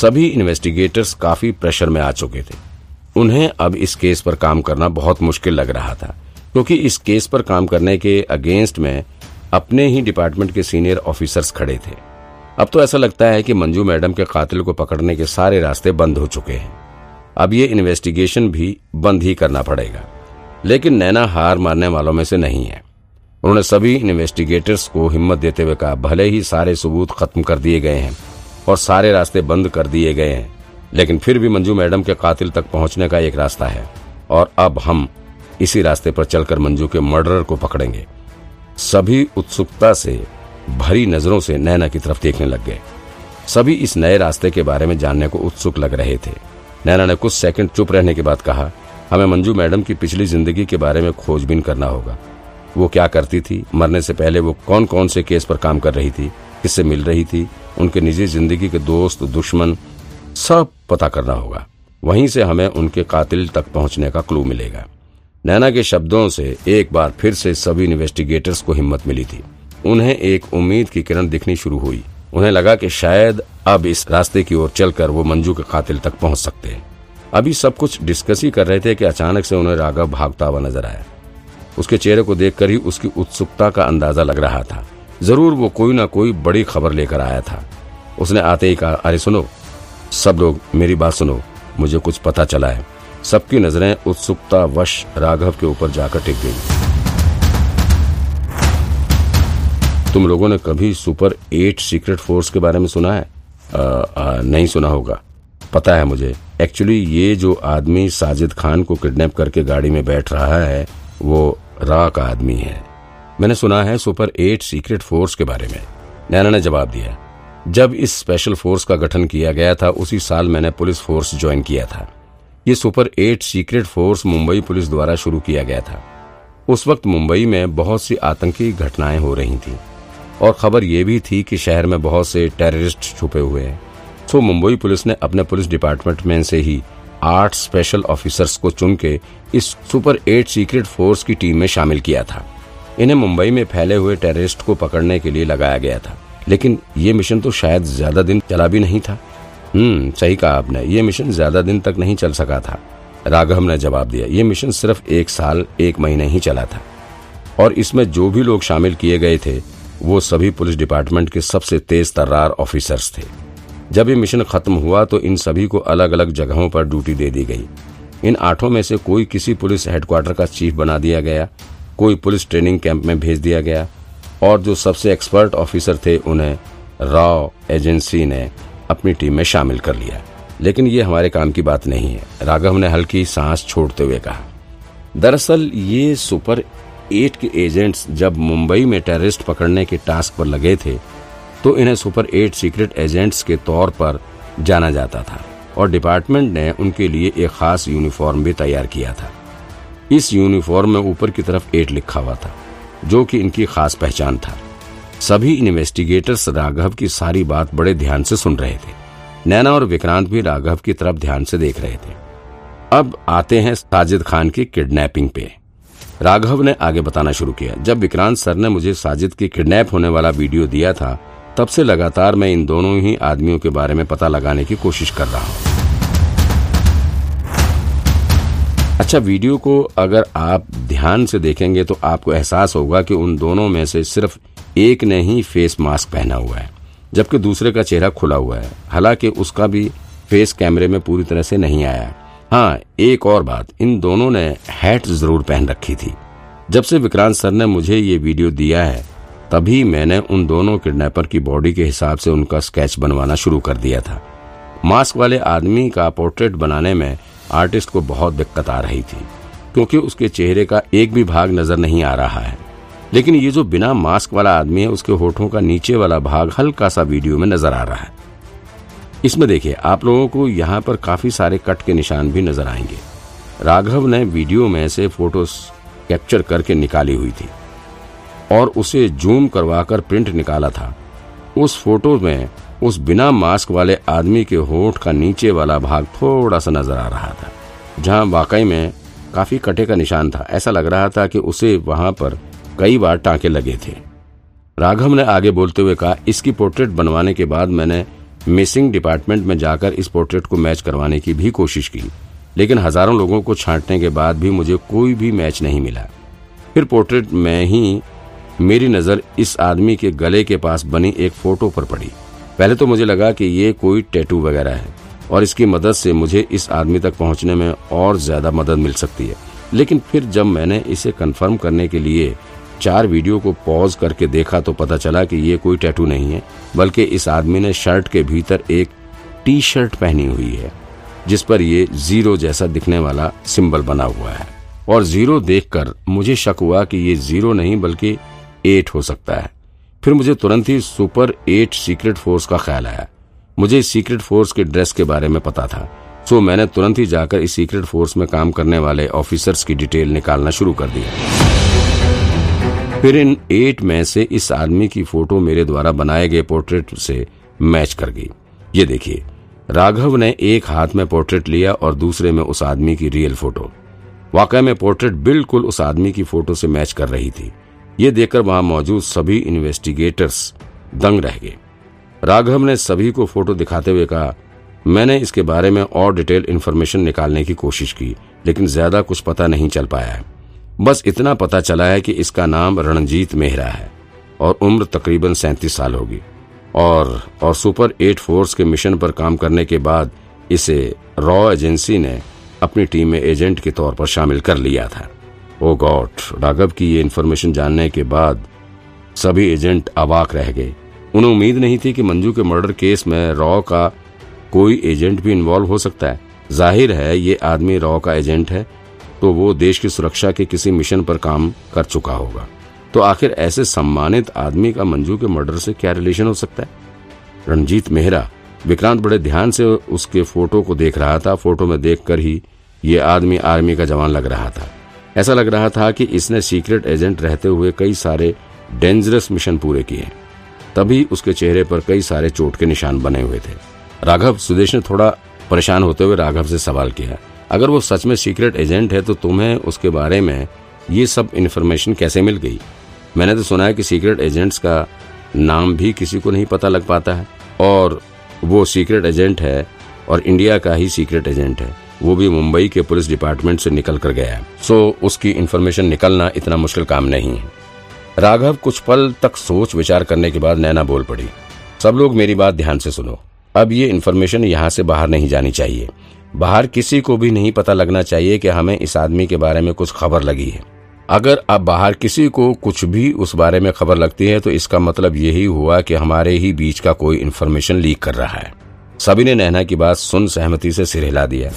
सभी इन्वेस्टिगेटर्स काफ़ी प्रेशर में आ चुके थे। उन्हें अब इस केस पर काम करना बहुत मुश्किल लग रहा था, क्योंकि इस केस पर काम करने के अगेंस्ट में अपने ही डिपार्टमेंट के सीनियर ऑफिसर्स खड़े थे। अब तो ऐसा लगता है कि मंजू मैडम के कातिल को पकड़ने के सारे रास्ते बंद हो चुके हैं। अब ये इन्वेस्टिगेशन भी बंद ही करना पड़ेगा। लेकिन नैना हार मारने वालों में से नहीं है। उन्होंने सभी इन्वेस्टिगेटर्स को हिम्मत देते हुए कहा, भले ही सारे सबूत खत्म कर दिए गए हैं और सारे रास्ते बंद कर दिए गए हैं। लेकिन फिर भी मंजू मैडम के कातिल तक पहुँचने का एक रास्ता है। और अब हम इसी रास्ते पर चलकर मंजू के मर्डरर को पकड़ेंगे। सभी उत्सुकता से, भरी नज़रों से नैना की तरफ़ देखने लग गए। सभी इस नए रास्ते के बारे में जानने को उत्सुक लग रहे थे। नैना ने कुछ सेकंड चुप रहने के बाद कहा, हमें मंजू मैडम की पिछली ज़िंदगी के बारे में खोजबीन करना होगा। वो क्या करती थी? मरने से पहले वो कौन कौन से केस पर काम कर रही थी? किससे मिल रही थी, उनके निजी ज़िंदगी के दोस्त, दुश्मन, सब पता करना होगा। वहीं से हमें उनके कातिल तक पहुँचने का क्लू मिलेगा। नैना के शब्दों से एक बार फिर से सभी इन्वेस्टिगेटर्स को हिम्मत मिली थी। उन्हें एक उम्मीद की किरण दिखनी शुरू हुई। उन्हें लगा कि शायद अब इस रास्ते की ओर चलकर वो मंजू के कातिल तक पहुँच सकते हैं। अभी सब कुछ डिस्कस ही कर रहे थे कि अचानक से उन्हें राघव भागता हुआ नज़र आया। उसके चेहरे को देखकर ही उसकी उत्सुकता का अंदाज़ा लग रहा था। ज़रूर वो कोई ना कोई बड़ी खबर लेकर आया था। उसने आते ही कहा अरे सुनो सब लोग मेरी बात सुनो मुझे कुछ पता चला है। सबकी नज़रें उत्सुकता वश राघव के ऊपर जाकर टिक गई। तुम लोगों ने कभी सुपर एट सीक्रेट फोर्स के बारे में सुना है? आ, आ, नहीं सुना होगा। पता है मुझे एक्चुअली ये जो आदमी साजिद खान को किडनैप करके गाड़ी में बैठ रहा है वो रा का आदमी है। मैंने सुना है सुपर एट सीक्रेट फोर्स के बारे में। नैना ने जवाब दिया, जब इस स्पेशल फोर्स का गठन किया गया था, उसी साल मैंने पुलिस फोर्स ज्वाइन किया था। ये super eight secret force Mumbai police द्वारा शुरू किया गया था। उस वक्त मुंबई में बहुत सी आतंकी घटनाएँ हो रही थी, और खबर यह भी थी कि शहर में बहुत से टेररिस्ट छुपे हुए हैं। तो मुंबई पुलिस ने अपने पुलिस डिपार्टमेंट में से ही आठ स्पेशल ऑफिसर्स को चुन के इस सुपर एट सीक्रेट फोर्स की टीम में शामिल किया था। इन्हें मुंबई में फैले हुए टेररिस्ट को पकड़ने के लिए लगाया गया था। लेकिन ये मिशन तो शायद ज़्यादा दिन चला भी नहीं था। हम्म सही कहा आपने। ये मिशन ज़्यादा दिन तक नहीं चल सका था। राघव ने जवाब दिया, ये मिशन सिर्फ़ एक साल, एक महीने ही चला था। और इसमें जो भी लोग शामिल किए गए थे, वो सभी पुलिस डिपार्टमेंट के सबसे तेज तर्रार ऑफिसर्स थे। जब ये मिशन खत्म हुआ तो इन सभी को अलग अलग जगहों पर ड्यूटी दे दी गई। इन आठों में से कोई किसी पुलिस हेडक्वार्टर का चीफ बना दिया गया कोई पुलिस ट्रेनिंग कैंप में भेज दिया गया और जो सबसे एक्सपर्ट ऑफिसर थे, उन्हें राव एजेंसी ने अपनी टीम में शामिल कर लिया। लेकिन ये हमारे काम की बात नहीं है, राघव ने हल्की सांस छोड़ते हुए कहा। दरअसल ये सुपर एट के एजेंट्स जब मुंबई में टेररिस्ट पकड़ने के टास्क पर लगे थे तो इन्हें सुपर एट सीक्रेट एजेंट्स के तौर पर जाना जाता था और डिपार्टमेंट ने उनके लिए एक खास यूनिफॉर्म भी तैयार किया था। इस यूनिफॉर्म में ऊपर की तरफ़ एट लिखा हुआ था, जो कि इनकी खास पहचान था। सभी इन्वेस्टिगेटर्स राघव की सारी बात बड़े ध्यान से सुन रहे थे। नैना और विक्रांत भी राघव की तरफ़ ध्यान से देख रहे थे। अब आते हैं साजिद खान की किडनैपिंग पे। राघव ने आगे बताना शुरू किया। जब विक्रांत सर ने मुझे साजिद की किडनैप होने वाला वीडियो दिया था, तब से लगातार मैं इन दोनों ही आदमियों के बारे में पता लगाने की कोशिश कर रहा हूँ। अच्छा वीडियो को अगर आप ध्यान से देखेंगे तो आपको एहसास होगा कि उन दोनों में से सिर्फ़ एक ने ही फेस मास्क पहना हुआ है, जबकि दूसरे का चेहरा खुला हुआ है। हालाँकि उसका भी फेस कैमरे में पूरी तरह से नहीं आया हाँ। एक और बात, इन दोनों ने हैट ज़रूर पहन रखी थी। जब से विक्रांत सर ने मुझे ये वीडियो दिया है, तभी मैंने उन दोनों किडनैपर की बॉडी के हिसाब से उनका स्केच बनवाना शुरू कर दिया था। मास्क वाले आदमी का पोर्ट्रेट बनाने में आर्टिस्ट को बहुत दिक्कत आ रही थी, क्योंकि उसके चेहरे का एक भी भाग नज़र नहीं आ रहा है। लेकिन ये जो बिना मास्क वाला आदमी है, उसके होठों का नीचे वाला भाग हल्का सा वीडियो में नज़र आ रहा है। इसमें देखिए, आप लोगों को यहाँ पर काफ़ी सारे कट के निशान भी नज़र आएँगे। राघव ने वीडियो में से फ़ोटोज़ कैप्चर करके निकाली हुई थी और उसे जूम करवाकर प्रिंट निकाला था। उस फ़ोटो में उस बिना मास्क वाले आदमी के होठ का नीचे वाला भाग थोड़ा सा नज़र आ रहा था, जहाँ वाकई में काफ़ी कटे का निशान था। ऐसा लग रहा था कि उसे वहाँ पर कई बार टांके लगे थे। राघव ने आगे बोलते हुए कहा, इसकी पोर्ट्रेट बनवाने के बाद मैंने मिसिंग डिपार्टमेंट में जाकर इस पोर्ट्रेट को मैच करवाने की भी कोशिश की, लेकिन हज़ारों लोगों को छांटने के बाद भी मुझे कोई भी मैच नहीं मिला। फिर पोर्ट्रेट में ही मेरी नज़र इस आदमी के गले के पास बनी एक फ़ोटो पर पड़ी। पहले तो मुझे लगा कि ये कोई टैटू वगैरह है, और इसकी मदद से मुझे इस आदमी तक पहुँचने में और ज़्यादा मदद मिल सकती है। लेकिन फिर जब मैंने इसे कंफर्म करने के लिए चार वीडियो को पॉज करके देखा तो पता चला कि ये कोई टैटू नहीं है, बल्कि इस आदमी ने शर्ट के भीतर एक टी शर्ट पहनी हुई है, जिस पर ये ज़ीरो जैसा दिखने वाला सिंबल बना हुआ है। और ज़ीरो देखकर मुझे शक हुआ कि ये ज़ीरो नहीं, बल्कि एट हो सकता है। फिर मुझे तुरंत ही सुपर एट सीक्रेट फोर्स का ख्याल आया। मुझे सीक्रेट फोर्स के ड्रेस के बारे में पता था। सो मैंने तुरंत ही जाकर इस सीक्रेट फोर्स में काम करने वाले ऑफिसर्स की डिटेल निकालना शुरू कर दिया। फिर इन एट में से इस आदमी की फ़ोटो मेरे द्वारा बनाए गए पोर्ट्रेट से मैच कर गई। ये देखिए, राघव ने एक हाथ में पोर्ट्रेट लिया और दूसरे में उस आदमी की रियल फ़ोटो। वाकई में पोर्ट्रेट बिल्कुल उस आदमी की फ़ोटो से मैच कर रही थी। ये देखकर वहाँ मौजूद सभी इन्वेस्टिगेटर्स दंग रह गए। राघव ने सभी को फ़ोटो दिखाते हुए कहा, मैंने इसके बारे में और डिटेल इन्फॉर्मेशन निकालने की कोशिश की, लेकिन ज़्यादा कुछ पता नहीं चल पाया है। बस इतना पता चला है कि इसका नाम रणजीत मेहरा है और उम्र तकरीबन सैंतीस साल होगी और और सुपर एट फोर्स के मिशन पर काम करने के बाद इसे रॉ एजेंसी ने अपनी टीम में एजेंट के तौर पर शामिल कर लिया था। ओ गॉड, राघव की ये इन्फॉर्मेशन जानने के बाद सभी एजेंट अवाक रह गए। उन्हें उम्मीद नहीं थी कि मंजू के मर्डर केस में रॉ का कोई एजेंट भी इन्वॉल्व हो सकता है। ज़ाहिर है, ये आदमी रॉ का एजेंट है तो वो देश की सुरक्षा के किसी मिशन पर काम कर चुका होगा। तो आखिर ऐसे सम्मानित आदमी का मंजू के मर्डर से क्या रिलेशन हो सकता है? रणजीत मेहरा, विक्रांत बड़े ध्यान से उसके फ़ोटो को देख रहा था। फ़ोटो में देखकर ही ये आदमी आर्मी का जवान लग रहा था। ऐसा लग रहा था कि इसने सीक्रेट एजेंट रहते हुए कई सारे डेंजरस मिशन पूरे किए। तभी उसके चेहरे पर कई सारे चोट के निशान बने हुए थे। राघव, सुदेश ने थोड़ा परेशान होते हुए राघव से सवाल किया, अगर वो सच में सीक्रेट एजेंट है तो तुम्हें उसके बारे में ये सब इन्फॉर्मेशन कैसे मिल गई? मैंने तो सुना है कि सीक्रेट एजेंट्स का नाम भी किसी को नहीं पता लग पाता है, और वो सीक्रेट एजेंट है और इंडिया का ही सीक्रेट एजेंट है। वो भी मुंबई के पुलिस डिपार्टमेंट से निकल कर गया। सो, उसकी इन्फॉर्मेशन निकलना इतना मुश्किल काम नहीं है। राघव कुछ पल तक सोच विचार करने के बाद नैना बोल पड़ी, सब लोग मेरी बात ध्यान से सुनो। अब ये इन्फॉर्मेशन यहाँ से बाहर नहीं जानी चाहिए। बाहर किसी को भी नहीं पता लगना चाहिए कि हमें इस आदमी के बारे में कुछ खबर लगी है। अगर अब बाहर किसी को कुछ भी उस बारे में खबर लगती है तो इसका मतलब यही हुआ कि हमारे ही बीच का कोई इन्फॉर्मेशन लीक कर रहा है। सभी ने नैना की बात सुन सहमति से सिर हिला दिया।